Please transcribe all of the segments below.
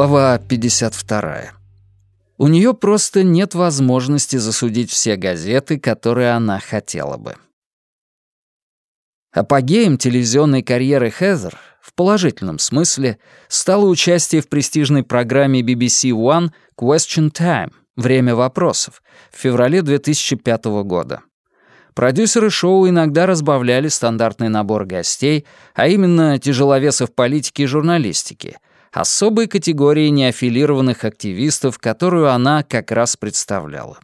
Глава 52. У нее просто нет возможности засудить все газеты, которые она хотела бы. Апогеем телевизионной карьеры Хезер в положительном смысле стало участие в престижной программе BBC One Question Time «Время вопросов» в феврале 2005 года. Продюсеры шоу иногда разбавляли стандартный набор гостей, а именно тяжеловесов политики и журналистики, особой категории неаффилированных активистов, которую она как раз представляла.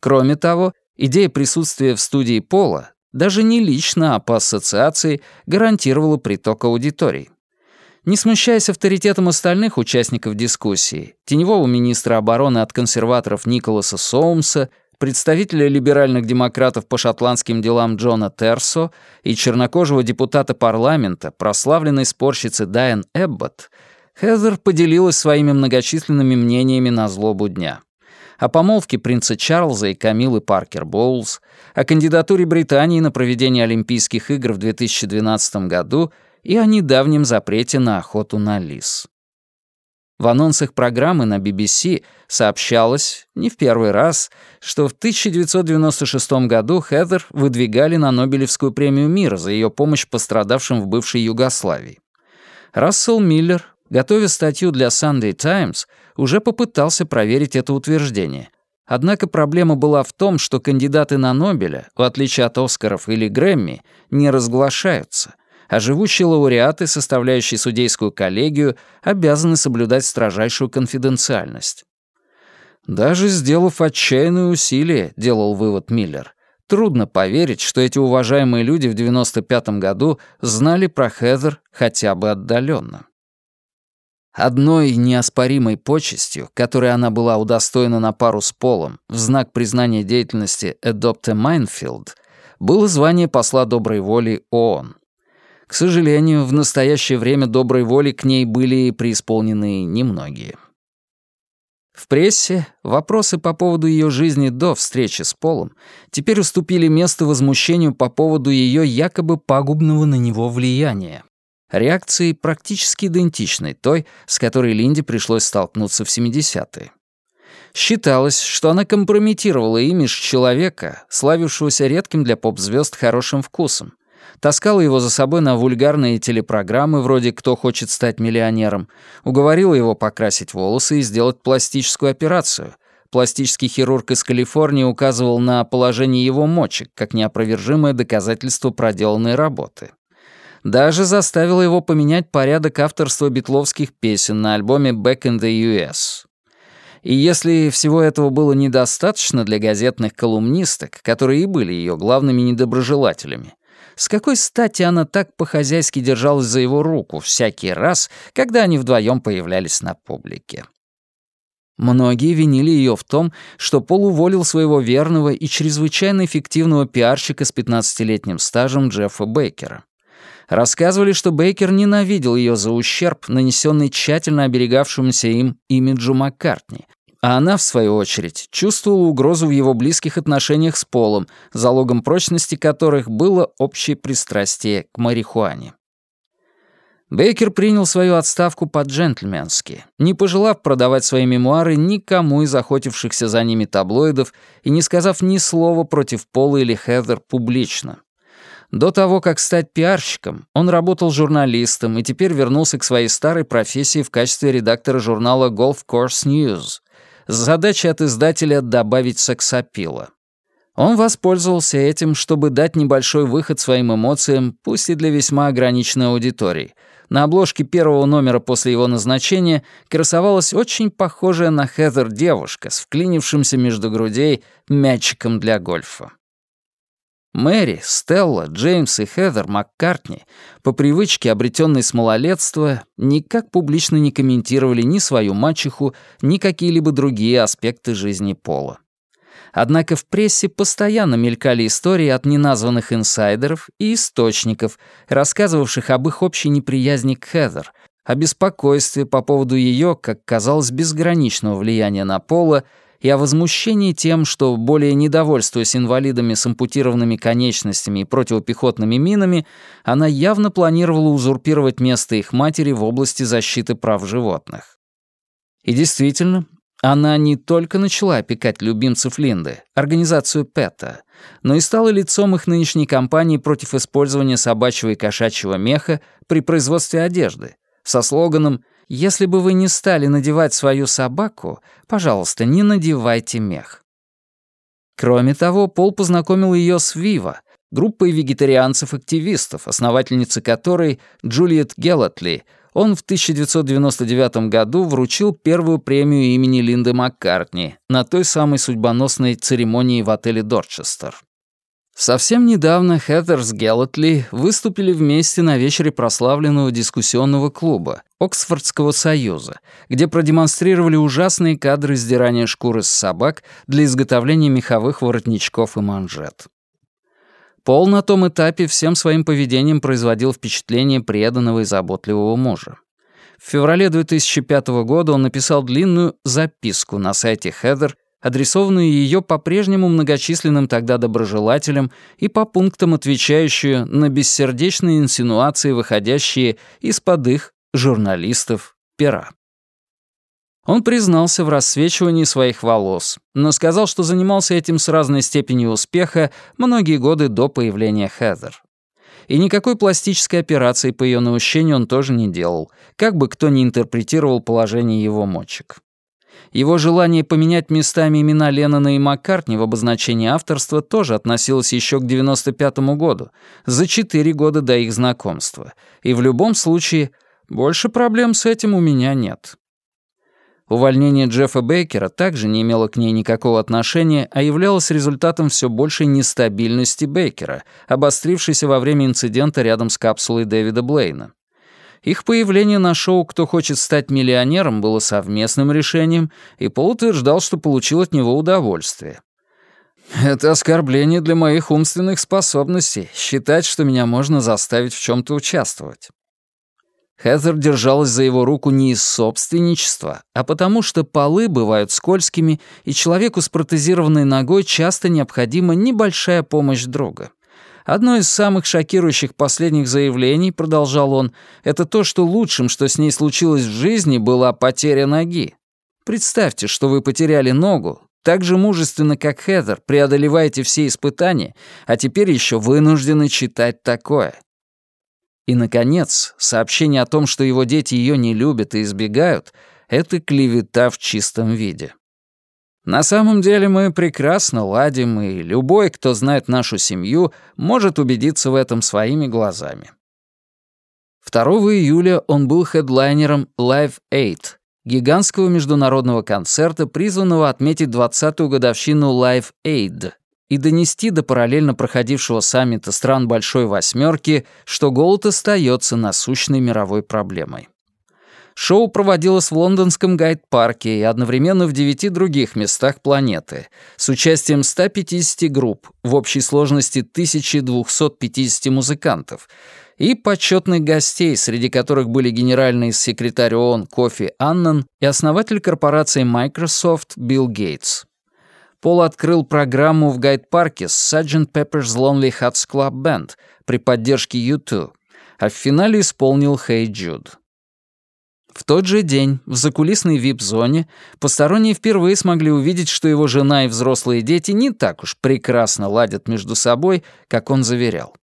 Кроме того, идея присутствия в студии Пола, даже не лично, а по ассоциации, гарантировала приток аудиторий. Не смущаясь авторитетом остальных участников дискуссии, теневого министра обороны от консерваторов Николаса Соумса представителя либеральных демократов по шотландским делам Джона Терсо и чернокожего депутата парламента, прославленной спорщицы Дайан Эбботт, Хезер поделилась своими многочисленными мнениями на злобу дня. О помолвке принца Чарльза и Камилы Паркер Боулс, о кандидатуре Британии на проведение Олимпийских игр в 2012 году и о недавнем запрете на охоту на лис. В анонсах программы на BBC сообщалось, не в первый раз, что в 1996 году Хедер выдвигали на Нобелевскую премию мира за ее помощь пострадавшим в бывшей Югославии. Рассел Миллер, готовя статью для Sunday Times, уже попытался проверить это утверждение. Однако проблема была в том, что кандидаты на Нобеля, в отличие от Оскаров или Грэмми, не разглашаются — а живущие лауреаты, составляющие судейскую коллегию, обязаны соблюдать строжайшую конфиденциальность. Даже сделав отчаянные усилия, делал вывод Миллер, трудно поверить, что эти уважаемые люди в 95-м году знали про Хезер хотя бы отдаленно. Одной неоспоримой почестью, которой она была удостоена на пару с Полом в знак признания деятельности a Minefield, было звание посла доброй воли ООН. К сожалению, в настоящее время доброй воли к ней были преисполнены немногие. В прессе вопросы по поводу ее жизни до встречи с Полом теперь уступили место возмущению по поводу ее якобы пагубного на него влияния. Реакции практически идентичной той, с которой Линде пришлось столкнуться в 70-е. Считалось, что она компрометировала имидж человека, славившегося редким для поп-звезд хорошим вкусом, таскала его за собой на вульгарные телепрограммы вроде «Кто хочет стать миллионером», уговорила его покрасить волосы и сделать пластическую операцию. Пластический хирург из Калифорнии указывал на положение его мочек как неопровержимое доказательство проделанной работы. Даже заставила его поменять порядок авторства битловских песен на альбоме «Back in the US». И если всего этого было недостаточно для газетных колумнисток, которые и были ее главными недоброжелателями, с какой стати она так по-хозяйски держалась за его руку всякий раз, когда они вдвоем появлялись на публике? Многие винили ее в том, что Пол уволил своего верного и чрезвычайно эффективного пиарщика с 15-летним стажем Джеффа Бейкера. Рассказывали, что Бейкер ненавидел ее за ущерб, нанесенный тщательно оберегавшемуся им имиджу Маккартни, а она, в свою очередь, чувствовала угрозу в его близких отношениях с Полом, залогом прочности которых было общее пристрастие к марихуане. Бейкер принял свою отставку по-джентльменски, не пожелав продавать свои мемуары никому из охотившихся за ними таблоидов и не сказав ни слова против Пола или Хедер публично. До того, как стать пиарщиком, он работал журналистом и теперь вернулся к своей старой профессии в качестве редактора журнала Golf Course News, с задачей от издателя добавить сексапила. Он воспользовался этим, чтобы дать небольшой выход своим эмоциям, пусть и для весьма ограниченной аудитории. На обложке первого номера после его назначения красовалась очень похожая на Хезер девушка с вклинившимся между грудей мячиком для гольфа. Мэри, Стелла, Джеймс и Хедер Маккартни, по привычке, обретенной с малолетства, никак публично не комментировали ни свою мачеху, ни какие-либо другие аспекты жизни Пола. Однако в прессе постоянно мелькали истории от неназванных инсайдеров и источников, рассказывавших об их общей неприязни к Хедер, о беспокойстве по поводу ее, как казалось, безграничного влияния на Пола и о возмущении тем, что, более недовольствуясь инвалидами с ампутированными конечностями и противопехотными минами, она явно планировала узурпировать место их матери в области защиты прав животных. И действительно, она не только начала опекать любимцев Линды, организацию ПЭТа, но и стала лицом их нынешней кампании против использования собачьего и кошачьего меха при производстве одежды, со слоганом «Если бы вы не стали надевать свою собаку, пожалуйста, не надевайте мех». Кроме того, Пол познакомил ее с Вива, группой вегетарианцев-активистов, основательницы которой, Джулиет Геллатли, он в 1999 году вручил первую премию имени Линды Маккартни на той самой судьбоносной церемонии в отеле «Дорчестер». Совсем недавно Хэтер с Геллатли выступили вместе на вечере прославленного дискуссионного клуба Оксфордского союза, где продемонстрировали ужасные кадры сдирания шкуры с собак для изготовления меховых воротничков и манжет. Пол на том этапе всем своим поведением производил впечатление преданного и заботливого мужа. В феврале 2005 года он написал длинную записку на сайте Хедер адресованную ее по-прежнему многочисленным тогда доброжелателям и по пунктам отвечающую на бессердечные инсинуации, выходящие из-под их, журналистов, пера. Он признался в рассвечивании своих волос, но сказал, что занимался этим с разной степенью успеха многие годы до появления Хедер. И никакой пластической операции по ее наущению он тоже не делал, как бы кто ни интерпретировал положение его мочек. Его желание поменять местами имена Леннона и Маккартни в обозначении авторства тоже относилось еще к 95 году, за четыре года до их знакомства. И в любом случае, больше проблем с этим у меня нет. Увольнение Джеффа Бейкера также не имело к ней никакого отношения, а являлось результатом все большей нестабильности Бейкера, обострившейся во время инцидента рядом с капсулой Дэвида Блейна. Их появление на шоу «Кто хочет стать миллионером» было совместным решением, и Пол утверждал, что получил от него удовольствие. «Это оскорбление для моих умственных способностей, считать, что меня можно заставить в чем то участвовать». Хезер держалась за его руку не из собственничества, а потому что полы бывают скользкими, и человеку с протезированной ногой часто необходима небольшая помощь друга. Одно из самых шокирующих последних заявлений, продолжал он, это то, что лучшим, что с ней случилось в жизни, была потеря ноги. Представьте, что вы потеряли ногу, так же мужественно, как Хедер, преодолеваете все испытания, а теперь еще вынуждены читать такое. И, наконец, сообщение о том, что его дети ее не любят и избегают, это клевета в чистом виде. На самом деле мы прекрасно ладим, и любой, кто знает нашу семью, может убедиться в этом своими глазами. 2 июля он был хедлайнером Live 8, гигантского международного концерта, призванного отметить 20-ю годовщину Live Aid и донести до параллельно проходившего саммита стран Большой Восьмерки, что голод остается насущной мировой проблемой. Шоу проводилось в лондонском гайд-парке и одновременно в девяти других местах планеты с участием 150 групп в общей сложности 1250 музыкантов и почетных гостей, среди которых были генеральный секретарь ООН Кофи Аннан и основатель корпорации Microsoft Билл Гейтс. Пол открыл программу в гайд-парке с Sgt. Pepper's Lonely Hearts Club Band при поддержке U2, а в финале исполнил «Hey Jude». В тот же день в закулисной вип-зоне посторонние впервые смогли увидеть, что его жена и взрослые дети не так уж прекрасно ладят между собой, как он заверял.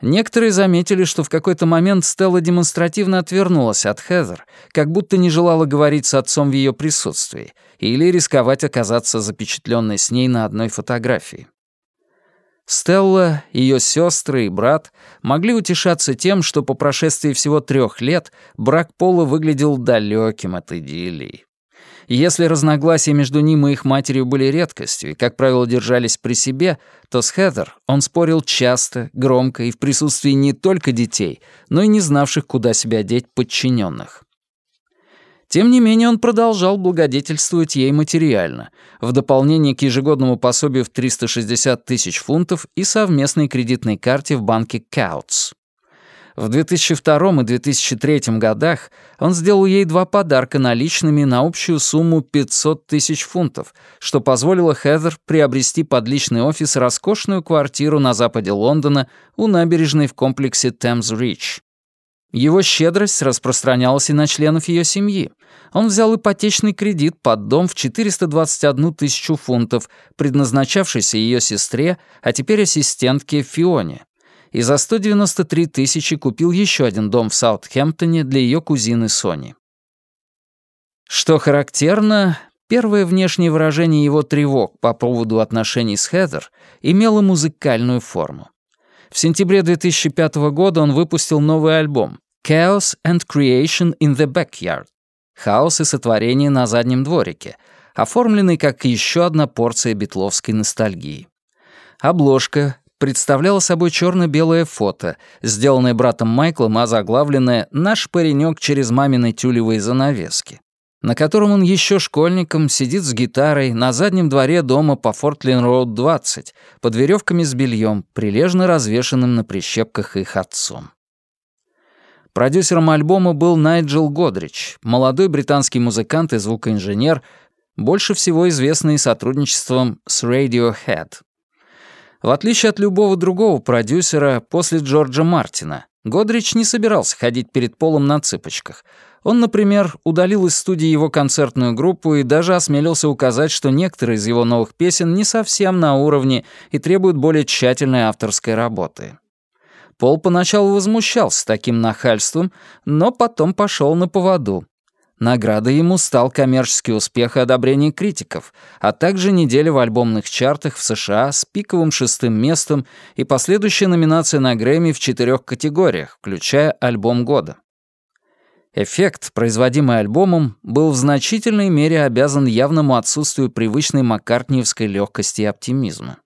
Некоторые заметили, что в какой-то момент Стелла демонстративно отвернулась от Хезер, как будто не желала говорить с отцом в ее присутствии или рисковать оказаться запечатленной с ней на одной фотографии. Стелла, ее сестры и брат могли утешаться тем, что по прошествии всего трех лет брак Пола выглядел далеким от идиллии. Если разногласия между ним и их матерью были редкостью и, как правило, держались при себе, то с Хедер он спорил часто, громко и в присутствии не только детей, но и не знавших, куда себя деть подчиненных. Тем не менее, он продолжал благодетельствовать ей материально, в дополнение к ежегодному пособию в 360 тысяч фунтов и совместной кредитной карте в банке Каутс. В 2002 и 2003 годах он сделал ей два подарка наличными на общую сумму 500 тысяч фунтов, что позволило Хедер приобрести под личный офис роскошную квартиру на западе Лондона у набережной в комплексе Thames Рич. Его щедрость распространялась и на членов ее семьи. Он взял ипотечный кредит под дом в 421 тысячу фунтов, предназначавшийся ее сестре, а теперь ассистентке Фионе. И за 193 тысячи купил еще один дом в Саутхэмптоне для ее кузины Сони. Что характерно, первое внешнее выражение его тревог по поводу отношений с Хедер имело музыкальную форму. В сентябре 2005 года он выпустил новый альбом «Chaos and Creation in the Backyard» — «Хаос и сотворение на заднем дворике», оформленный как еще одна порция битловской ностальгии. Обложка представляла собой черно-белое фото, сделанное братом Майклом, а заглавленное «Наш паренек через мамины тюлевые занавески» на котором он еще школьником сидит с гитарой на заднем дворе дома по Фортлин-Роуд 20 под веревками с бельем, прилежно развешанным на прищепках их отцом. Продюсером альбома был Найджел Годрич, молодой британский музыкант и звукоинженер, больше всего известный сотрудничеством с Radiohead. В отличие от любого другого продюсера после Джорджа Мартина, Годрич не собирался ходить перед полом на цыпочках — он, например, удалил из студии его концертную группу и даже осмелился указать, что некоторые из его новых песен не совсем на уровне и требуют более тщательной авторской работы. Пол поначалу возмущался таким нахальством, но потом пошел на поводу. Наградой ему стал коммерческий успех и одобрение критиков, а также неделя в альбомных чартах в США с пиковым шестым местом и последующая номинация на Грэмми в четырех категориях, включая альбом года. Эффект, производимый альбомом, был в значительной мере обязан явному отсутствию привычной маккартниевской легкости и оптимизма.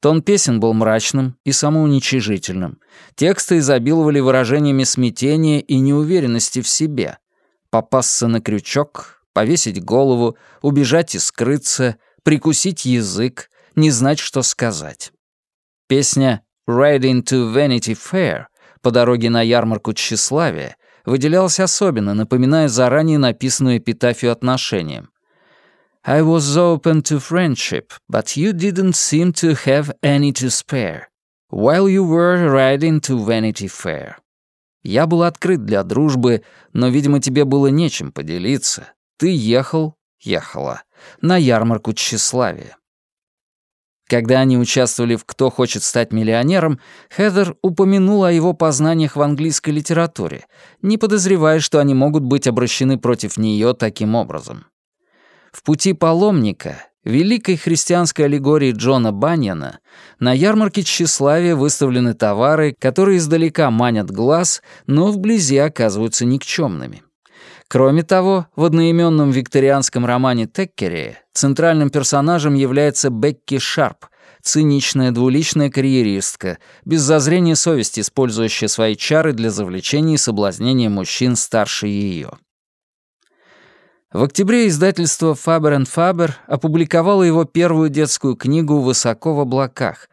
Тон песен был мрачным и самоуничижительным. Тексты изобиловали выражениями смятения и неуверенности в себе. Попасться на крючок, повесить голову, убежать и скрыться, прикусить язык, не знать, что сказать. Песня «Riding to Vanity Fair» по дороге на ярмарку тщеславия выделялась особенно, напоминая заранее написанную эпитафию отношениям. I was open to friendship, but you didn't seem to have any to spare, while you were riding to Vanity Fair. Я был открыт для дружбы, но, видимо, тебе было нечем поделиться. Ты ехал, ехала, на ярмарку тщеславия. Когда они участвовали в «Кто хочет стать миллионером», Хедер упомянула о его познаниях в английской литературе, не подозревая, что они могут быть обращены против нее таким образом. В «Пути паломника» великой христианской аллегории Джона Баньяна на ярмарке тщеславия выставлены товары, которые издалека манят глаз, но вблизи оказываются никчемными. Кроме того, в одноименном викторианском романе Теккери центральным персонажем является Бекки Шарп, циничная двуличная карьеристка, без зазрения совести использующая свои чары для завлечения и соблазнения мужчин старше ее. В октябре издательство Faber Faber опубликовало его первую детскую книгу «Высоко в облаках»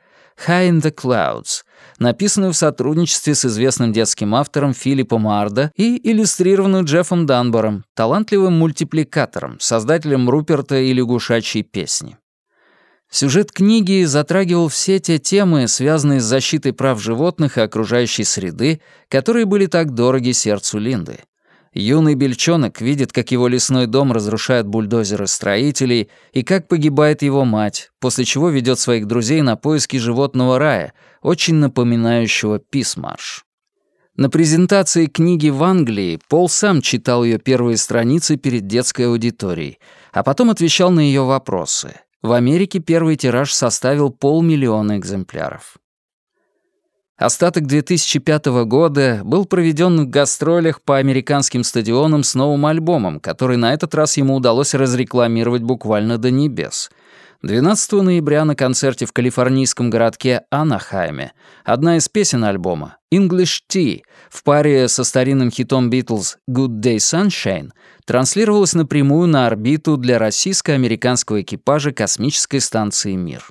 «High in the Clouds», написанную в сотрудничестве с известным детским автором Филиппом Арда и иллюстрированную Джеффом Данбором, талантливым мультипликатором, создателем Руперта и лягушачьей песни. Сюжет книги затрагивал все те темы, связанные с защитой прав животных и окружающей среды, которые были так дороги сердцу Линды. Юный бельчонок видит, как его лесной дом разрушают бульдозеры строителей и как погибает его мать, после чего ведет своих друзей на поиски животного рая, очень напоминающего Писмарш. На презентации книги в Англии Пол сам читал ее первые страницы перед детской аудиторией, а потом отвечал на ее вопросы. В Америке первый тираж составил полмиллиона экземпляров. Остаток 2005 года был проведен в гастролях по американским стадионам с новым альбомом, который на этот раз ему удалось разрекламировать буквально до небес. 12 ноября на концерте в калифорнийском городке Анахайме одна из песен альбома, «English Tea», в паре со старинным хитом Beatles «Good Day Sunshine», транслировалась напрямую на орбиту для российско-американского экипажа космической станции «Мир».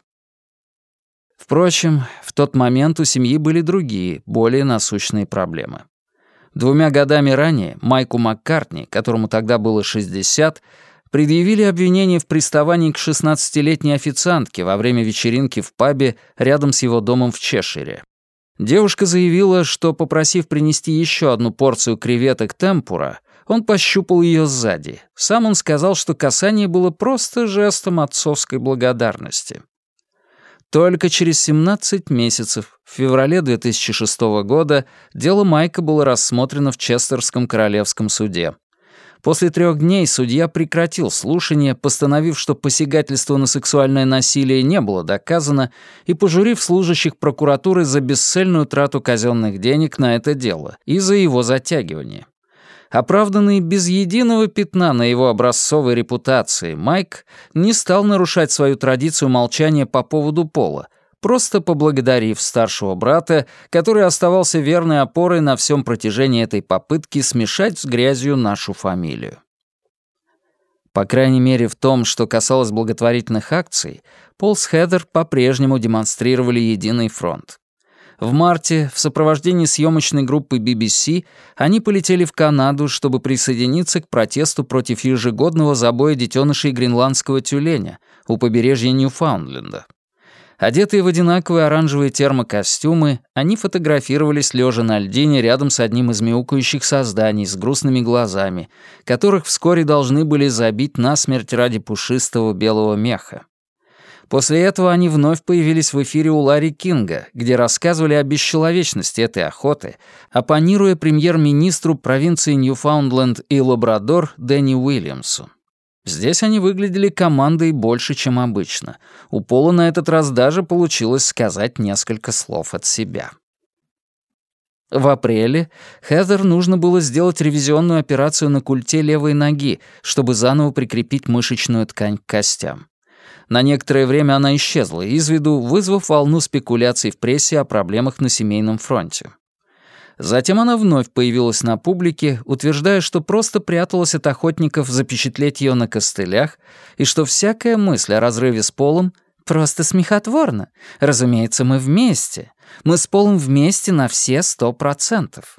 Впрочем, в тот момент у семьи были другие, более насущные проблемы. Двумя годами ранее Майку Маккартни, которому тогда было 60, предъявили обвинение в приставании к 16-летней официантке во время вечеринки в пабе рядом с его домом в Чешире. Девушка заявила, что, попросив принести еще одну порцию креветок темпура, он пощупал ее сзади. Сам он сказал, что касание было просто жестом отцовской благодарности. Только через 17 месяцев, в феврале 2006 года, дело Майка было рассмотрено в Честерском королевском суде. После трех дней судья прекратил слушание, постановив, что посягательство на сексуальное насилие не было доказано, и пожурив служащих прокуратуры за бесцельную трату казенных денег на это дело и за его затягивание. Оправданный без единого пятна на его образцовой репутации, Майк не стал нарушать свою традицию молчания по поводу пола, просто поблагодарив старшего брата, который оставался верной опорой на всем протяжении этой попытки смешать с грязью нашу фамилию. По крайней мере, в том, что касалось благотворительных акций, Пол с Хедер по-прежнему демонстрировали единый фронт. В марте в сопровождении съемочной группы BBC они полетели в Канаду, чтобы присоединиться к протесту против ежегодного забоя детенышей гренландского тюленя у побережья Ньюфаундленда. Одетые в одинаковые оранжевые термокостюмы, они фотографировались лежа на льдине рядом с одним из мяукающих созданий с грустными глазами, которых вскоре должны были забить насмерть ради пушистого белого меха. После этого они вновь появились в эфире у Ларри Кинга, где рассказывали о бесчеловечности этой охоты, оппонируя премьер-министру провинции Ньюфаундленд и Лабрадор Дэнни Уильямсу. Здесь они выглядели командой больше, чем обычно. У Пола на этот раз даже получилось сказать несколько слов от себя. В апреле Хедер нужно было сделать ревизионную операцию на культе левой ноги, чтобы заново прикрепить мышечную ткань к костям. На некоторое время она исчезла из виду, вызвав волну спекуляций в прессе о проблемах на семейном фронте. Затем она вновь появилась на публике, утверждая, что просто пряталась от охотников запечатлеть ее на костылях, и что всякая мысль о разрыве с Полом просто смехотворна. Разумеется, мы вместе. Мы с Полом вместе на все сто процентов.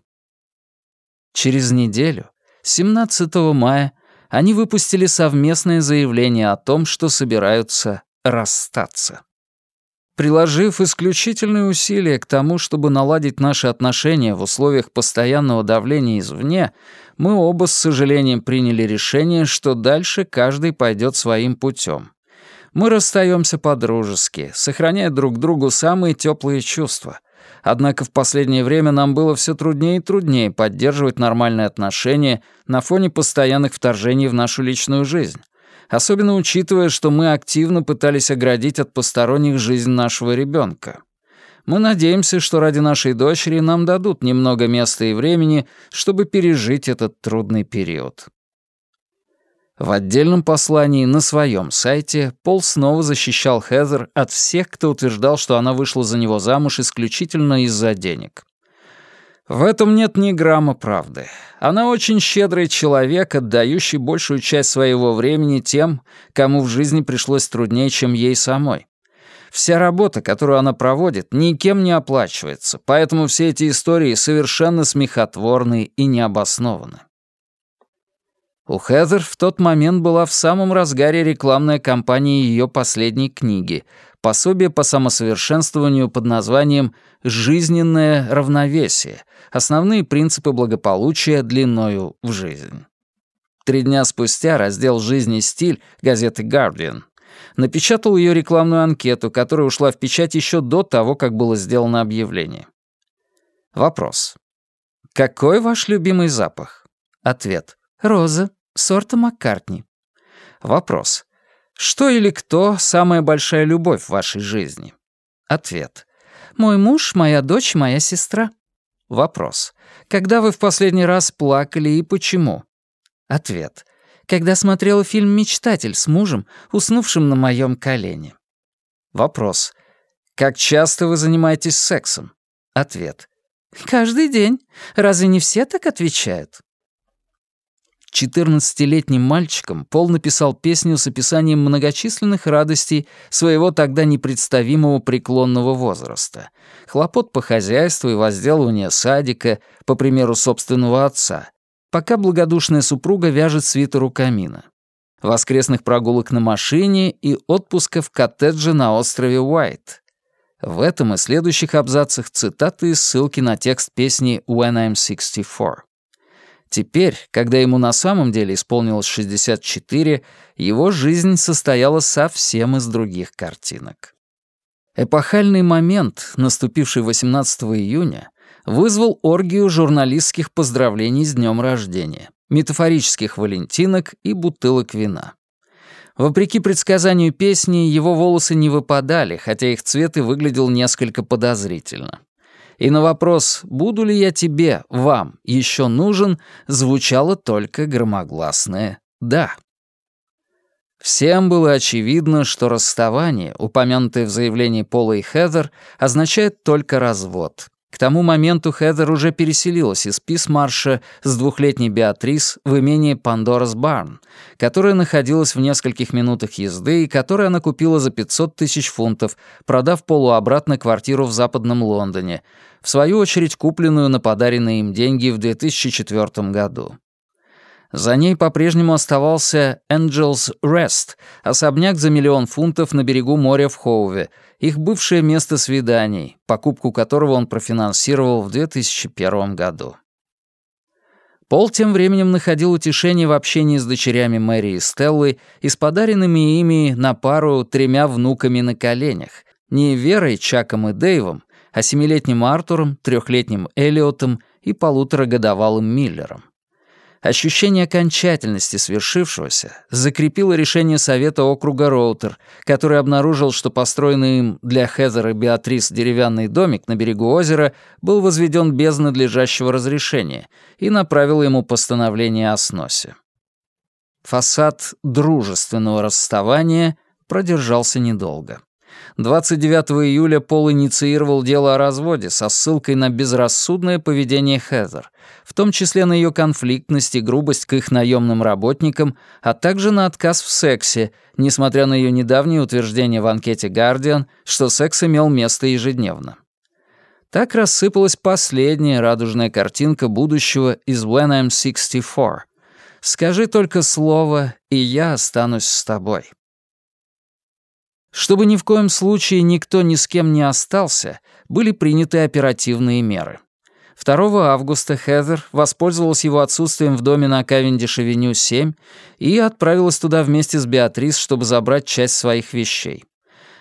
Через неделю, 17 мая, они выпустили совместное заявление о том, что собираются расстаться. Приложив исключительные усилия к тому, чтобы наладить наши отношения в условиях постоянного давления извне, мы оба с сожалением приняли решение, что дальше каждый пойдет своим путем. Мы расстаемся по-дружески, сохраняя друг другу самые теплые чувства, Однако в последнее время нам было все труднее и труднее поддерживать нормальные отношения на фоне постоянных вторжений в нашу личную жизнь. Особенно учитывая, что мы активно пытались оградить от посторонних жизнь нашего ребенка. Мы надеемся, что ради нашей дочери нам дадут немного места и времени, чтобы пережить этот трудный период. В отдельном послании на своем сайте Пол снова защищал Хезер от всех, кто утверждал, что она вышла за него замуж исключительно из-за денег. В этом нет ни грамма правды. Она очень щедрый человек, отдающий большую часть своего времени тем, кому в жизни пришлось труднее, чем ей самой. Вся работа, которую она проводит, никем не оплачивается, поэтому все эти истории совершенно смехотворны и необоснованы. У Хезер в тот момент была в самом разгаре рекламная кампания ее последней книги, пособие по самосовершенствованию под названием «Жизненное равновесие. Основные принципы благополучия длиною в жизнь». Три дня спустя раздел «Жизнь и стиль» газеты «Guardian» напечатал ее рекламную анкету, которая ушла в печать еще до того, как было сделано объявление. Вопрос. Какой ваш любимый запах? Ответ. Роза сорта Маккартни. Вопрос. Что или кто самая большая любовь в вашей жизни? Ответ. Мой муж, моя дочь, моя сестра. Вопрос. Когда вы в последний раз плакали и почему? Ответ. Когда смотрела фильм «Мечтатель» с мужем, уснувшим на моем колене. Вопрос. Как часто вы занимаетесь сексом? Ответ. Каждый день. Разве не все так отвечают? 14-летним мальчиком Пол написал песню с описанием многочисленных радостей своего тогда непредставимого преклонного возраста, хлопот по хозяйству и возделывания садика, по примеру собственного отца, пока благодушная супруга вяжет свитер у камина, воскресных прогулок на машине и отпуска в коттедже на острове Уайт. В этом и следующих абзацах цитаты и ссылки на текст песни «When I'm 64». Теперь, когда ему на самом деле исполнилось 64, его жизнь состояла совсем из других картинок. Эпохальный момент, наступивший 18 июня, вызвал оргию журналистских поздравлений с днем рождения, метафорических валентинок и бутылок вина. Вопреки предсказанию песни, его волосы не выпадали, хотя их цвет и выглядел несколько подозрительно. И на вопрос «Буду ли я тебе, вам, еще нужен?» звучало только громогласное «да». Всем было очевидно, что расставание, упомянутое в заявлении Пола и Хедер, означает только развод. К тому моменту Хедер уже переселилась из Писмарша с двухлетней Беатрис в имение Пандорас Барн, которое находилось в нескольких минутах езды и которое она купила за 500 тысяч фунтов, продав Полу обратно квартиру в Западном Лондоне, в свою очередь купленную на подаренные им деньги в 2004 году. За ней по-прежнему оставался Angels Rest, особняк за миллион фунтов на берегу моря в Хоуве, их бывшее место свиданий, покупку которого он профинансировал в 2001 году. Пол тем временем находил утешение в общении с дочерями Мэри и Стеллы и с подаренными ими на пару тремя внуками на коленях, не Верой, Чаком и Дэйвом, а семилетним Артуром, трехлетним Элиотом и полуторагодовалым Миллером. Ощущение окончательности свершившегося закрепило решение Совета округа Роутер, который обнаружил, что построенный им для Хезер и Беатрис деревянный домик на берегу озера был возведен без надлежащего разрешения и направил ему постановление о сносе. Фасад дружественного расставания продержался недолго. 29 июля Пол инициировал дело о разводе со ссылкой на безрассудное поведение Хезер, в том числе на ее конфликтность и грубость к их наемным работникам, а также на отказ в сексе, несмотря на ее недавнее утверждение в анкете «Гардиан», что секс имел место ежедневно. Так рассыпалась последняя радужная картинка будущего из «When I'm 64». «Скажи только слово, и я останусь с тобой». Чтобы ни в коем случае никто ни с кем не остался, были приняты оперативные меры. 2 августа Хезер воспользовалась его отсутствием в доме на Кавендиш-авеню 7 и отправилась туда вместе с Беатрис, чтобы забрать часть своих вещей.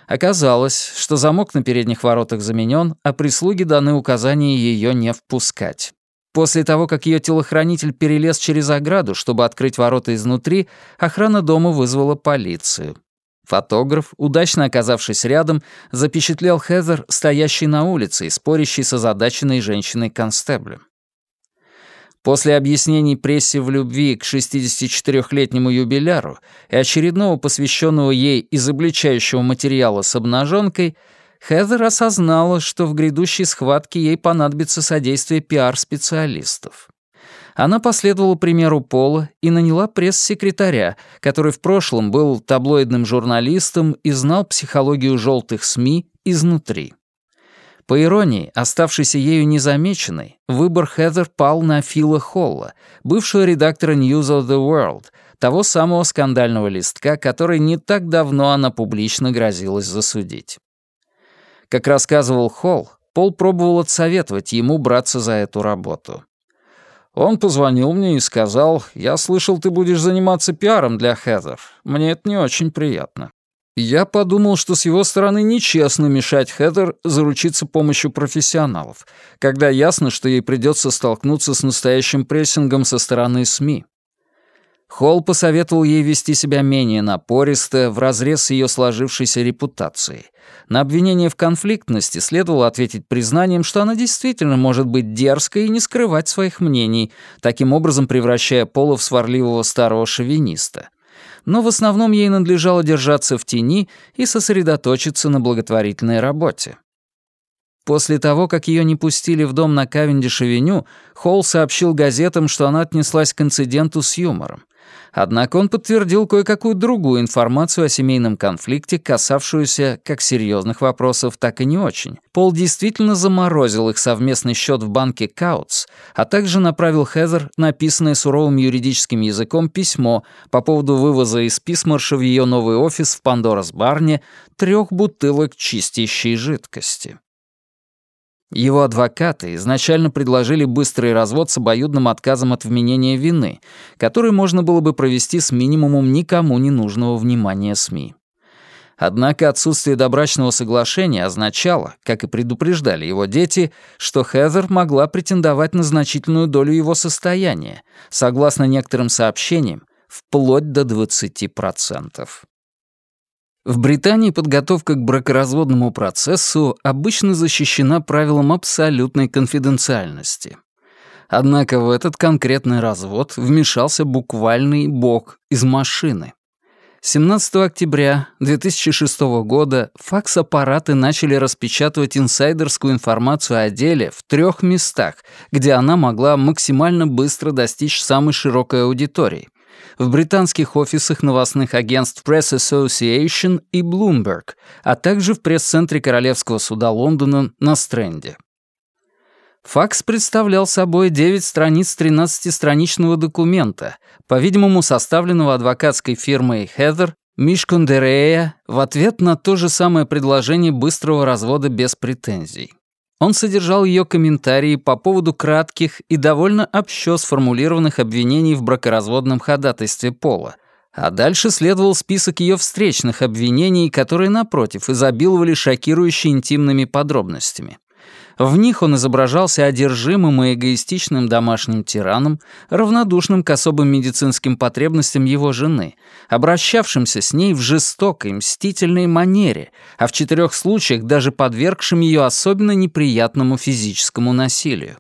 Оказалось, что замок на передних воротах заменен, а прислуге даны указания ее не впускать. После того, как ее телохранитель перелез через ограду, чтобы открыть ворота изнутри, охрана дома вызвала полицию. Фотограф, удачно оказавшись рядом, запечатлел Хезер, стоящей на улице и спорящей с озадаченной женщиной-констеблем. После объяснений прессе в любви к 64-летнему юбиляру и очередного посвященного ей изобличающего материала с обнаженкой, Хезер осознала, что в грядущей схватке ей понадобится содействие пиар-специалистов. Она последовала примеру Пола и наняла пресс-секретаря, который в прошлом был таблоидным журналистом и знал психологию желтых СМИ изнутри. По иронии, оставшейся ею незамеченной, выбор Хедер пал на Фила Холла, бывшего редактора News of the World, того самого скандального листка, который не так давно она публично грозилась засудить. Как рассказывал Холл, Пол пробовал отсоветовать ему браться за эту работу. Он позвонил мне и сказал, «Я слышал, ты будешь заниматься пиаром для Хезер. Мне это не очень приятно». Я подумал, что с его стороны нечестно мешать Хедер заручиться помощью профессионалов, когда ясно, что ей придется столкнуться с настоящим прессингом со стороны СМИ. Холл посоветовал ей вести себя менее напористо, вразрез с ее сложившейся репутацией. На обвинение в конфликтности следовало ответить признанием, что она действительно может быть дерзкой и не скрывать своих мнений, таким образом превращая Пола в сварливого старого шовиниста. Но в основном ей надлежало держаться в тени и сосредоточиться на благотворительной работе. После того, как ее не пустили в дом на Кавендиш-авеню, Холл сообщил газетам, что она отнеслась к инциденту с юмором. Однако он подтвердил кое-какую другую информацию о семейном конфликте, касавшуюся как серьезных вопросов, так и не очень. Пол действительно заморозил их совместный счет в банке Каутс, а также направил Хезер написанное суровым юридическим языком письмо по поводу вывоза из Писмарша в ее новый офис в Пандорас-Барне трех бутылок чистящей жидкости. Его адвокаты изначально предложили быстрый развод с обоюдным отказом от вменения вины, который можно было бы провести с минимумом никому не нужного внимания СМИ. Однако отсутствие добрачного соглашения означало, как и предупреждали его дети, что Хезер могла претендовать на значительную долю его состояния, согласно некоторым сообщениям, вплоть до 20%. В Британии подготовка к бракоразводному процессу обычно защищена правилом абсолютной конфиденциальности. Однако в этот конкретный развод вмешался буквальный бог из машины. 17 октября 2006 года факс-аппараты начали распечатывать инсайдерскую информацию о деле в трех местах, где она могла максимально быстро достичь самой широкой аудитории в британских офисах новостных агентств Press Association и Bloomberg, а также в пресс-центре Королевского суда Лондона на Стрэнде. Факс представлял собой 9 страниц 13-страничного документа, по-видимому, составленного адвокатской фирмой Heather Мишкондерея в ответ на то же самое предложение быстрого развода без претензий. Он содержал ее комментарии по поводу кратких и довольно общо сформулированных обвинений в бракоразводном ходатайстве Пола, а дальше следовал список ее встречных обвинений, которые, напротив, изобиловали шокирующе интимными подробностями. В них он изображался одержимым и эгоистичным домашним тираном, равнодушным к особым медицинским потребностям его жены, обращавшимся с ней в жестокой, мстительной манере, а в четырех случаях даже подвергшим ее особенно неприятному физическому насилию.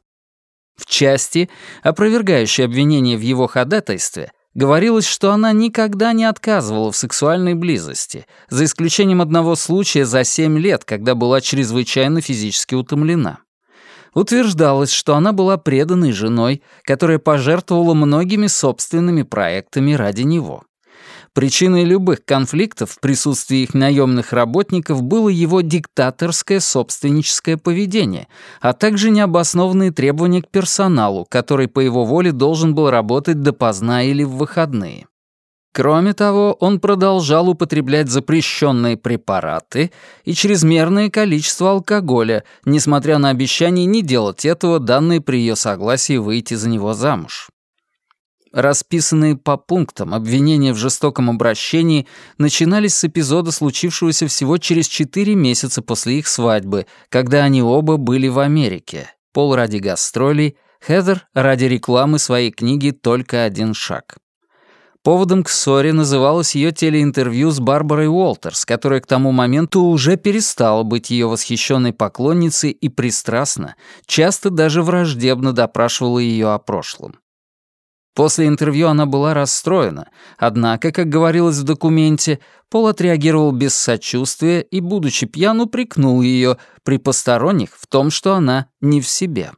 В части, опровергающей обвинение в его ходатайстве, Говорилось, что она никогда не отказывала в сексуальной близости, за исключением одного случая за семь лет, когда была чрезвычайно физически утомлена. Утверждалось, что она была преданной женой, которая пожертвовала многими собственными проектами ради него. Причиной любых конфликтов в присутствии их наемных работников было его диктаторское собственническое поведение, а также необоснованные требования к персоналу, который по его воле должен был работать допоздна или в выходные. Кроме того, он продолжал употреблять запрещенные препараты и чрезмерное количество алкоголя, несмотря на обещание не делать этого, данные при ее согласии выйти за него замуж. Расписанные по пунктам обвинения в жестоком обращении начинались с эпизода, случившегося всего через четыре месяца после их свадьбы, когда они оба были в Америке. Пол ради гастролей, Хедер ради рекламы своей книги «Только один шаг». Поводом к ссоре называлось ее телеинтервью с Барбарой Уолтерс, которая к тому моменту уже перестала быть ее восхищенной поклонницей и пристрастно, часто даже враждебно допрашивала ее о прошлом. После интервью она была расстроена, однако, как говорилось в документе, Пол отреагировал без сочувствия и, будучи пьян, упрекнул ее при посторонних в том, что она не в себе.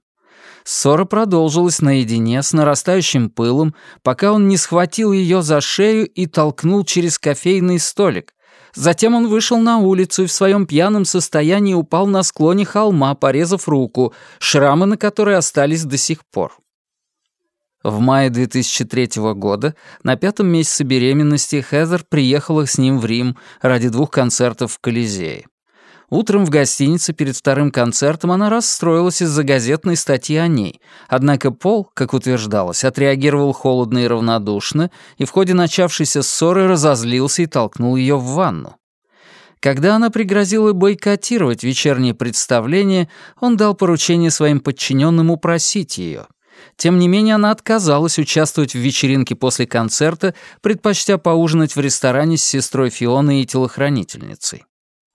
Ссора продолжилась наедине с нарастающим пылом, пока он не схватил ее за шею и толкнул через кофейный столик. Затем он вышел на улицу и в своем пьяном состоянии упал на склоне холма, порезав руку, шрамы на которой остались до сих пор. В мае 2003 года, на пятом месяце беременности, Хезер приехала с ним в Рим ради двух концертов в Колизее. Утром в гостинице перед вторым концертом она расстроилась из-за газетной статьи о ней. Однако Пол, как утверждалось, отреагировал холодно и равнодушно, и в ходе начавшейся ссоры разозлился и толкнул ее в ванну. Когда она пригрозила бойкотировать вечернее представление, он дал поручение своим подчиненным упросить ее. Тем не менее, она отказалась участвовать в вечеринке после концерта, предпочтя поужинать в ресторане с сестрой Фионой и телохранительницей.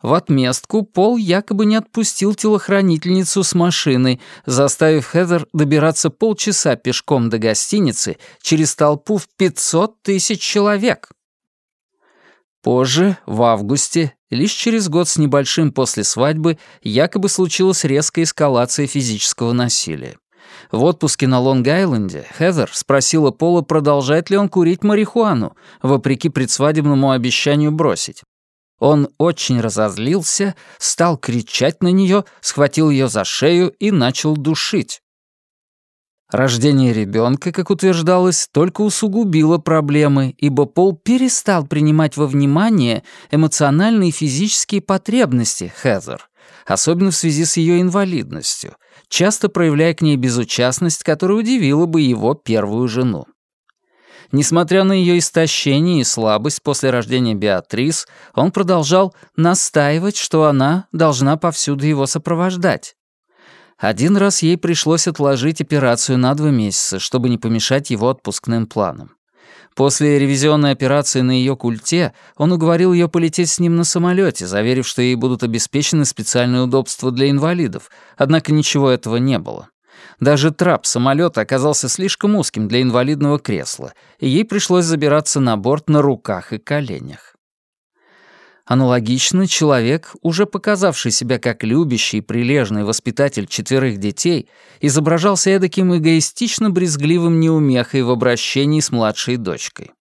В отместку Пол якобы не отпустил телохранительницу с машиной, заставив Хедер добираться полчаса пешком до гостиницы через толпу в 500 тысяч человек. Позже, в августе, лишь через год с небольшим после свадьбы, якобы случилась резкая эскалация физического насилия. В отпуске на Лонг-Айленде Хезер спросила Пола, продолжает ли он курить марихуану, вопреки предсвадебному обещанию бросить. Он очень разозлился, стал кричать на нее, схватил ее за шею и начал душить. Рождение ребенка, как утверждалось, только усугубило проблемы, ибо Пол перестал принимать во внимание эмоциональные и физические потребности Хезер, особенно в связи с ее инвалидностью, часто проявляя к ней безучастность, которая удивила бы его первую жену. Несмотря на ее истощение и слабость после рождения Беатрис, он продолжал настаивать, что она должна повсюду его сопровождать. Один раз ей пришлось отложить операцию на два месяца, чтобы не помешать его отпускным планам. После ревизионной операции на ее культе он уговорил ее полететь с ним на самолете, заверив, что ей будут обеспечены специальные удобства для инвалидов, однако ничего этого не было. Даже трап самолета оказался слишком узким для инвалидного кресла, и ей пришлось забираться на борт на руках и коленях. Аналогично, человек, уже показавший себя как любящий и прилежный воспитатель четверых детей, изображался эдаким эгоистично-брезгливым неумехой в обращении с младшей дочкой.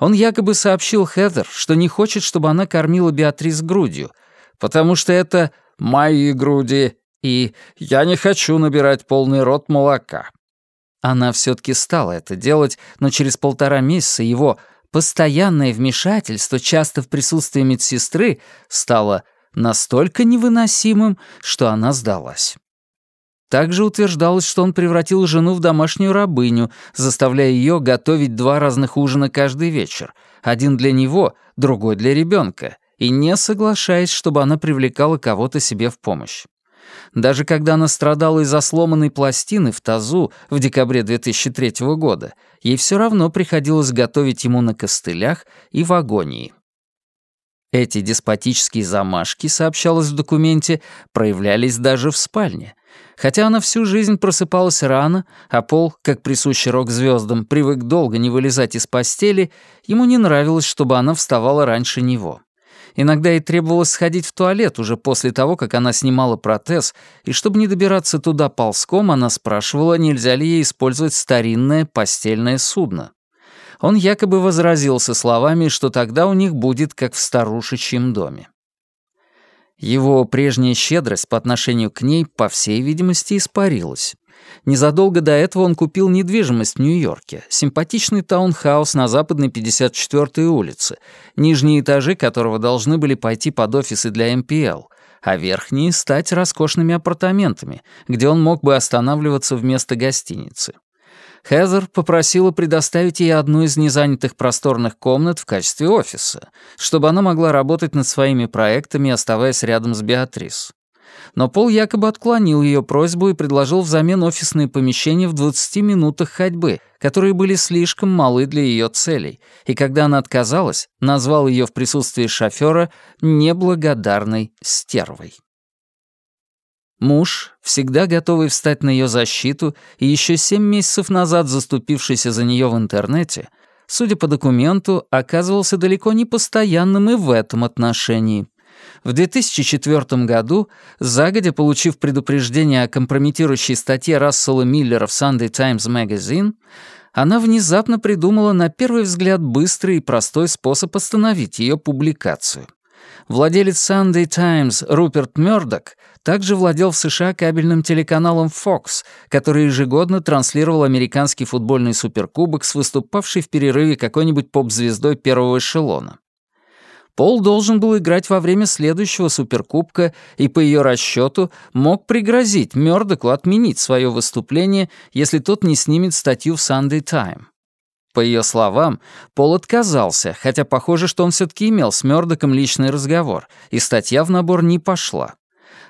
Он якобы сообщил Хедер, что не хочет, чтобы она кормила Беатрис грудью, потому что это «мои груди» и «я не хочу набирать полный рот молока». Она все таки стала это делать, но через полтора месяца его Постоянное вмешательство, часто в присутствии медсестры, стало настолько невыносимым, что она сдалась. Также утверждалось, что он превратил жену в домашнюю рабыню, заставляя ее готовить два разных ужина каждый вечер, один для него, другой для ребенка, и не соглашаясь, чтобы она привлекала кого-то себе в помощь. Даже когда она страдала из-за сломанной пластины в тазу в декабре 2003 года, ей все равно приходилось готовить ему на костылях и в агонии. Эти деспотические замашки, сообщалось в документе, проявлялись даже в спальне. Хотя она всю жизнь просыпалась рано, а Пол, как присущий рок-звездам, привык долго не вылезать из постели, ему не нравилось, чтобы она вставала раньше него. Иногда ей требовалось сходить в туалет уже после того, как она снимала протез, и чтобы не добираться туда ползком, она спрашивала, нельзя ли ей использовать старинное постельное судно. Он якобы возразился словами, что тогда у них будет как в старушечьем доме. Его прежняя щедрость по отношению к ней, по всей видимости, испарилась. Незадолго до этого он купил недвижимость в Нью-Йорке, симпатичный таунхаус на западной 54-й улице, нижние этажи которого должны были пойти под офисы для МПЛ, а верхние — стать роскошными апартаментами, где он мог бы останавливаться вместо гостиницы. Хезер попросила предоставить ей одну из незанятых просторных комнат в качестве офиса, чтобы она могла работать над своими проектами, оставаясь рядом с Беатрис но Пол якобы отклонил ее просьбу и предложил взамен офисные помещения в 20 минутах ходьбы, которые были слишком малы для ее целей, и когда она отказалась, назвал ее в присутствии шофера неблагодарной стервой. Муж, всегда готовый встать на ее защиту и еще семь месяцев назад заступившийся за нее в интернете, судя по документу, оказывался далеко не постоянным и в этом отношении. В 2004 году, загодя получив предупреждение о компрометирующей статье Рассела Миллера в Sunday Times Magazine, она внезапно придумала на первый взгляд быстрый и простой способ остановить ее публикацию. Владелец Sunday Times Руперт Мёрдок также владел в США кабельным телеканалом Fox, который ежегодно транслировал американский футбольный суперкубок с выступавшей в перерыве какой-нибудь поп-звездой первого эшелона. Пол должен был играть во время следующего Суперкубка и, по ее расчету, мог пригрозить Мёрдоку отменить свое выступление, если тот не снимет статью в Sunday Time. По ее словам, Пол отказался, хотя похоже, что он все-таки имел с Мёрдоком личный разговор, и статья в набор не пошла.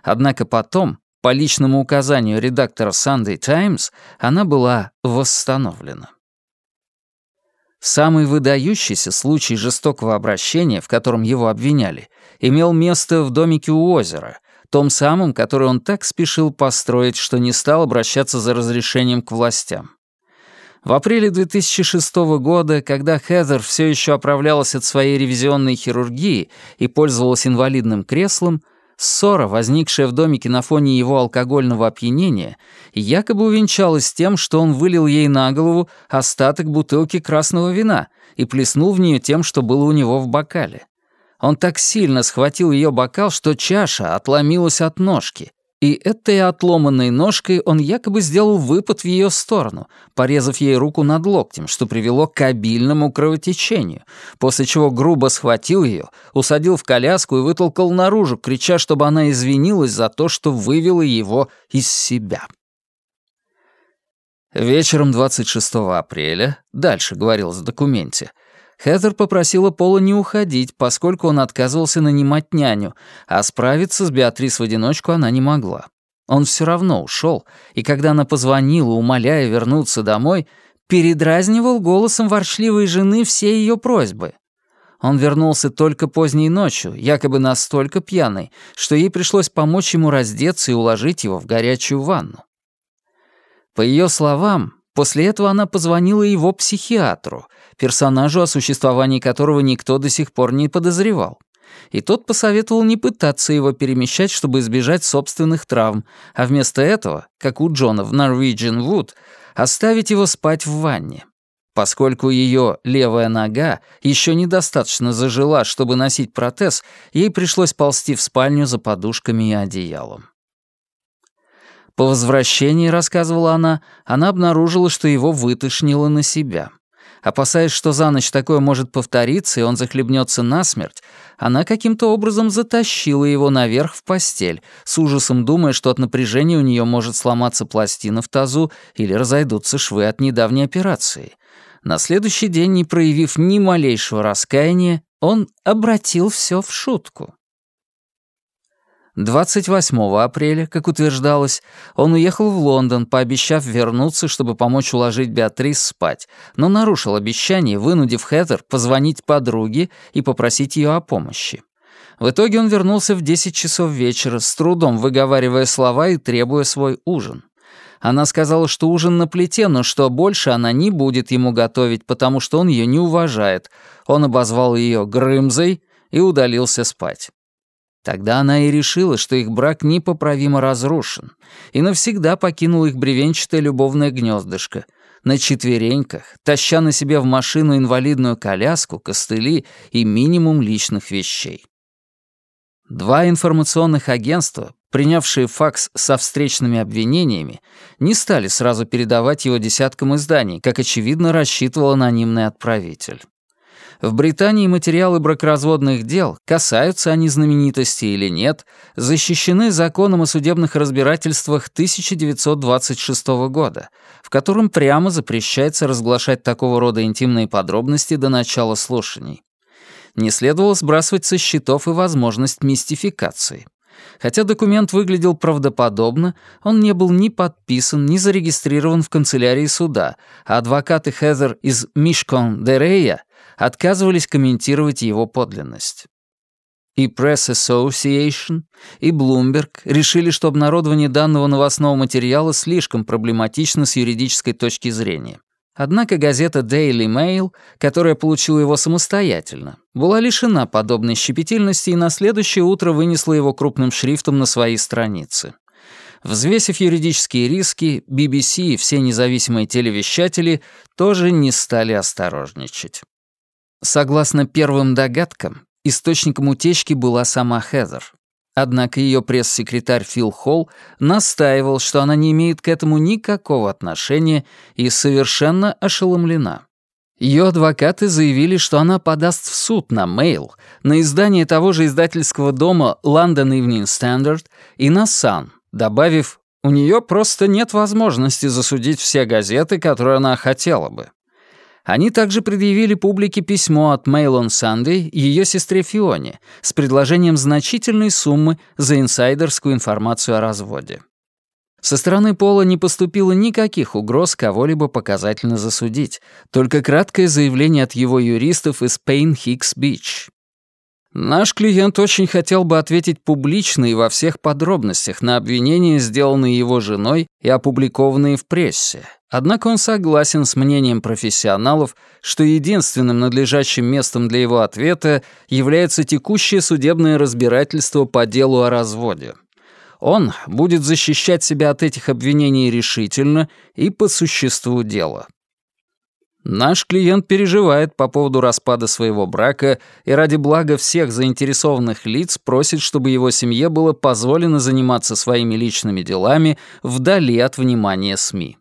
Однако потом, по личному указанию редактора Sunday Times, она была восстановлена. Самый выдающийся случай жестокого обращения, в котором его обвиняли, имел место в домике у озера, том самом, который он так спешил построить, что не стал обращаться за разрешением к властям. В апреле 2006 года, когда Хезер все еще оправлялась от своей ревизионной хирургии и пользовалась инвалидным креслом, Ссора, возникшая в домике на фоне его алкогольного опьянения, якобы увенчалась тем, что он вылил ей на голову остаток бутылки красного вина и плеснул в нее тем, что было у него в бокале. Он так сильно схватил ее бокал, что чаша отломилась от ножки, и этой отломанной ножкой он якобы сделал выпад в ее сторону, порезав ей руку над локтем, что привело к обильному кровотечению, после чего грубо схватил ее, усадил в коляску и вытолкал наружу, крича, чтобы она извинилась за то, что вывела его из себя. Вечером 26 апреля, дальше говорилось в документе, Хезер попросила Пола не уходить, поскольку он отказывался нанимать няню, а справиться с Беатрис в одиночку она не могла. Он все равно ушел, и когда она позвонила, умоляя вернуться домой, передразнивал голосом ворчливой жены все ее просьбы. Он вернулся только поздней ночью, якобы настолько пьяный, что ей пришлось помочь ему раздеться и уложить его в горячую ванну. По ее словам, после этого она позвонила его психиатру, персонажу, о существовании которого никто до сих пор не подозревал. И тот посоветовал не пытаться его перемещать, чтобы избежать собственных травм, а вместо этого, как у Джона в Norwegian Wood, оставить его спать в ванне. Поскольку ее левая нога еще недостаточно зажила, чтобы носить протез, ей пришлось ползти в спальню за подушками и одеялом. По возвращении, рассказывала она, она обнаружила, что его вытошнило на себя. Опасаясь, что за ночь такое может повториться, и он захлебнется насмерть, она каким-то образом затащила его наверх в постель, с ужасом думая, что от напряжения у нее может сломаться пластина в тазу или разойдутся швы от недавней операции. На следующий день, не проявив ни малейшего раскаяния, он обратил все в шутку. 28 апреля, как утверждалось, он уехал в Лондон, пообещав вернуться, чтобы помочь уложить Беатрис спать, но нарушил обещание, вынудив Хэтер позвонить подруге и попросить ее о помощи. В итоге он вернулся в 10 часов вечера, с трудом выговаривая слова и требуя свой ужин. Она сказала, что ужин на плите, но что больше она не будет ему готовить, потому что он ее не уважает. Он обозвал ее Грымзой и удалился спать. Тогда она и решила, что их брак непоправимо разрушен, и навсегда покинула их бревенчатое любовное гнездышко, на четвереньках, таща на себе в машину инвалидную коляску, костыли и минимум личных вещей. Два информационных агентства, принявшие факс со встречными обвинениями, не стали сразу передавать его десяткам изданий, как, очевидно, рассчитывал анонимный отправитель. В Британии материалы бракоразводных дел, касаются они знаменитости или нет, защищены законом о судебных разбирательствах 1926 года, в котором прямо запрещается разглашать такого рода интимные подробности до начала слушаний. Не следовало сбрасывать со счетов и возможность мистификации. Хотя документ выглядел правдоподобно, он не был ни подписан, ни зарегистрирован в канцелярии суда, а адвокаты Хезер из Мишкон Дерея отказывались комментировать его подлинность. И Press Association, и Bloomberg решили, что обнародование данного новостного материала слишком проблематично с юридической точки зрения. Однако газета Daily Mail, которая получила его самостоятельно, была лишена подобной щепетильности и на следующее утро вынесла его крупным шрифтом на свои страницы. Взвесив юридические риски, BBC и все независимые телевещатели тоже не стали осторожничать. Согласно первым догадкам, источником утечки была сама Хезер. Однако ее пресс-секретарь Фил Холл настаивал, что она не имеет к этому никакого отношения и совершенно ошеломлена. Ее адвокаты заявили, что она подаст в суд на Mail, на издание того же издательского дома London Evening Standard и на Sun, добавив, у нее просто нет возможности засудить все газеты, которые она хотела бы. Они также предъявили публике письмо от Mail on Sunday ее сестре Фионе с предложением значительной суммы за инсайдерскую информацию о разводе. Со стороны Пола не поступило никаких угроз кого-либо показательно засудить, только краткое заявление от его юристов из Пейн Хикс Бич. Наш клиент очень хотел бы ответить публично и во всех подробностях на обвинения, сделанные его женой и опубликованные в прессе, Однако он согласен с мнением профессионалов, что единственным надлежащим местом для его ответа является текущее судебное разбирательство по делу о разводе. Он будет защищать себя от этих обвинений решительно и по существу дела. Наш клиент переживает по поводу распада своего брака и ради блага всех заинтересованных лиц просит, чтобы его семье было позволено заниматься своими личными делами вдали от внимания СМИ.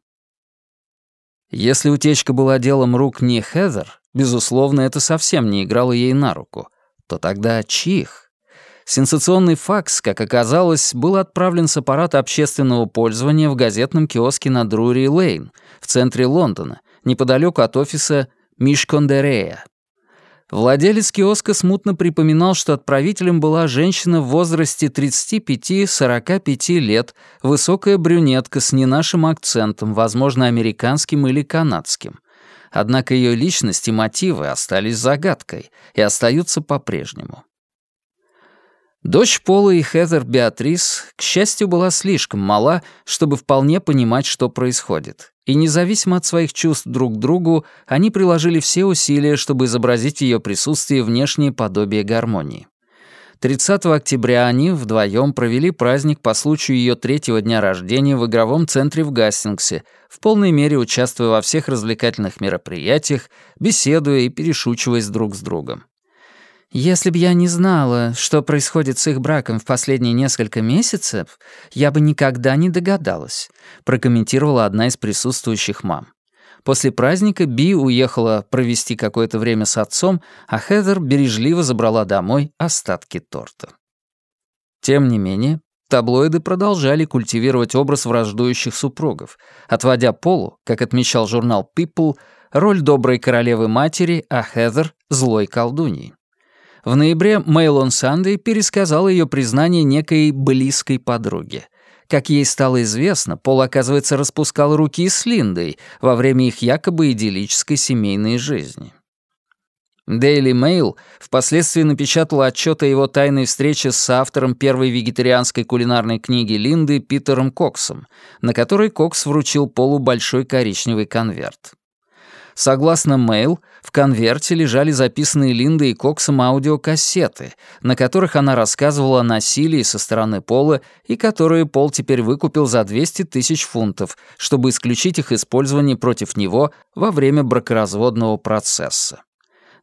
Если утечка была делом рук не Хезер, безусловно, это совсем не играло ей на руку, то тогда чьих? Сенсационный факс, как оказалось, был отправлен с аппарата общественного пользования в газетном киоске на Друри-Лейн, в центре Лондона, неподалеку от офиса Мишкондерея. Владелец киоска смутно припоминал, что отправителем была женщина в возрасте 35-45 лет, высокая брюнетка с не нашим акцентом, возможно, американским или канадским. Однако ее личность и мотивы остались загадкой и остаются по-прежнему. Дочь Пола и Хезер Беатрис, к счастью, была слишком мала, чтобы вполне понимать, что происходит. И независимо от своих чувств друг к другу, они приложили все усилия, чтобы изобразить в ее присутствии внешнее подобие гармонии. 30 октября они вдвоем провели праздник по случаю ее третьего дня рождения в игровом центре в Гастингсе, в полной мере участвуя во всех развлекательных мероприятиях, беседуя и перешучиваясь друг с другом. «Если бы я не знала, что происходит с их браком в последние несколько месяцев, я бы никогда не догадалась», прокомментировала одна из присутствующих мам. После праздника Би уехала провести какое-то время с отцом, а Хедер бережливо забрала домой остатки торта. Тем не менее, таблоиды продолжали культивировать образ враждующих супругов, отводя Полу, как отмечал журнал People, роль доброй королевы-матери, а Хедер — злой колдуньи. В ноябре on Sunday пересказал ее признание некой близкой подруге. Как ей стало известно, Пол, оказывается, распускал руки с Линдой во время их якобы идиллической семейной жизни. Daily Mail впоследствии напечатал отчет о его тайной встрече с автором первой вегетарианской кулинарной книги Линды Питером Коксом, на которой Кокс вручил Полу большой коричневый конверт. Согласно Mail, в конверте лежали записанные Линдой и Коксом аудиокассеты, на которых она рассказывала о насилии со стороны Пола и которые Пол теперь выкупил за 200 тысяч фунтов, чтобы исключить их использование против него во время бракоразводного процесса.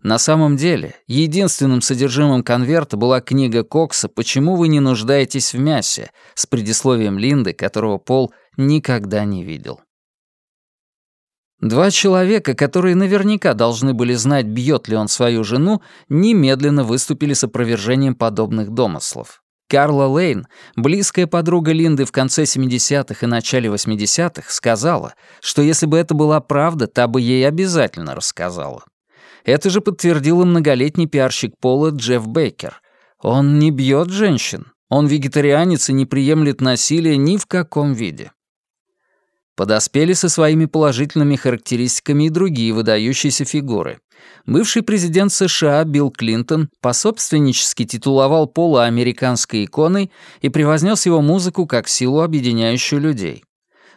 На самом деле, единственным содержимым конверта была книга Кокса «Почему вы не нуждаетесь в мясе» с предисловием Линды, которого Пол никогда не видел. Два человека, которые наверняка должны были знать, бьет ли он свою жену, немедленно выступили с опровержением подобных домыслов. Карла Лейн, близкая подруга Линды в конце 70-х и начале 80-х, сказала, что если бы это была правда, та бы ей обязательно рассказала. Это же подтвердил и многолетний пиарщик Пола Джефф Бейкер. Он не бьет женщин, он вегетарианец и не приемлет насилия ни в каком виде. Подоспели со своими положительными характеристиками и другие выдающиеся фигуры. Бывший президент США Билл Клинтон пособственнически титуловал Пола американской иконой и превознес его музыку как силу, объединяющую людей.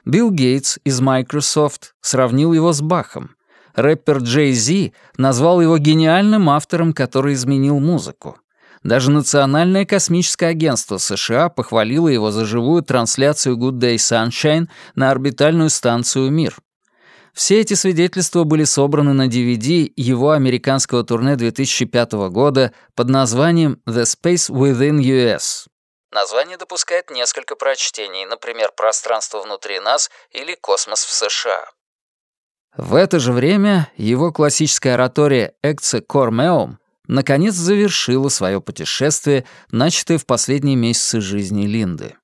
Билл Гейтс из Microsoft сравнил его с Бахом. Рэпер Джей Зи назвал его гениальным автором, который изменил музыку. Даже Национальное космическое агентство США похвалило его за живую трансляцию Good Day Sunshine на орбитальную станцию «Мир». Все эти свидетельства были собраны на DVD его американского турне 2005 года под названием «The Space Within US». Название допускает несколько прочтений, например, «Пространство внутри нас» или «Космос в США». В это же время его классическая оратория «Экце Кормеум» наконец завершила свое путешествие, начатое в последние месяцы жизни Линды.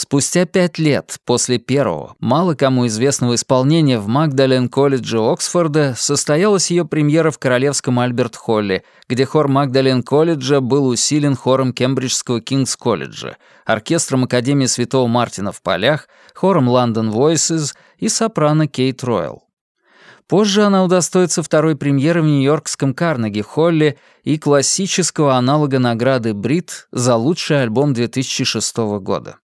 Спустя пять лет после первого, мало кому известного исполнения в Магдален-колледже Оксфорда состоялась ее премьера в Королевском Альберт-Холле, где хор Магдален-колледжа был усилен хором Кембриджского Кингс-колледжа, оркестром Академии Святого Мартина в полях, хором London Voices и сопрано Кейт Ройл. Позже она удостоится второй премьеры в Нью-Йоркском Карнеги-Холле и классического аналога награды Брит за лучший альбом 2006 года.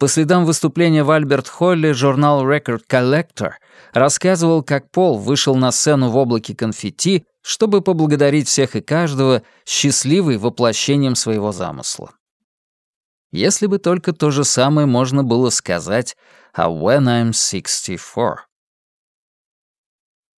По следам выступления в Альберт-Холле журнал Record Collector рассказывал, как Пол вышел на сцену в облаке конфетти, чтобы поблагодарить всех и каждого, счастливый воплощением своего замысла. Если бы только то же самое можно было сказать о «When I'm 64».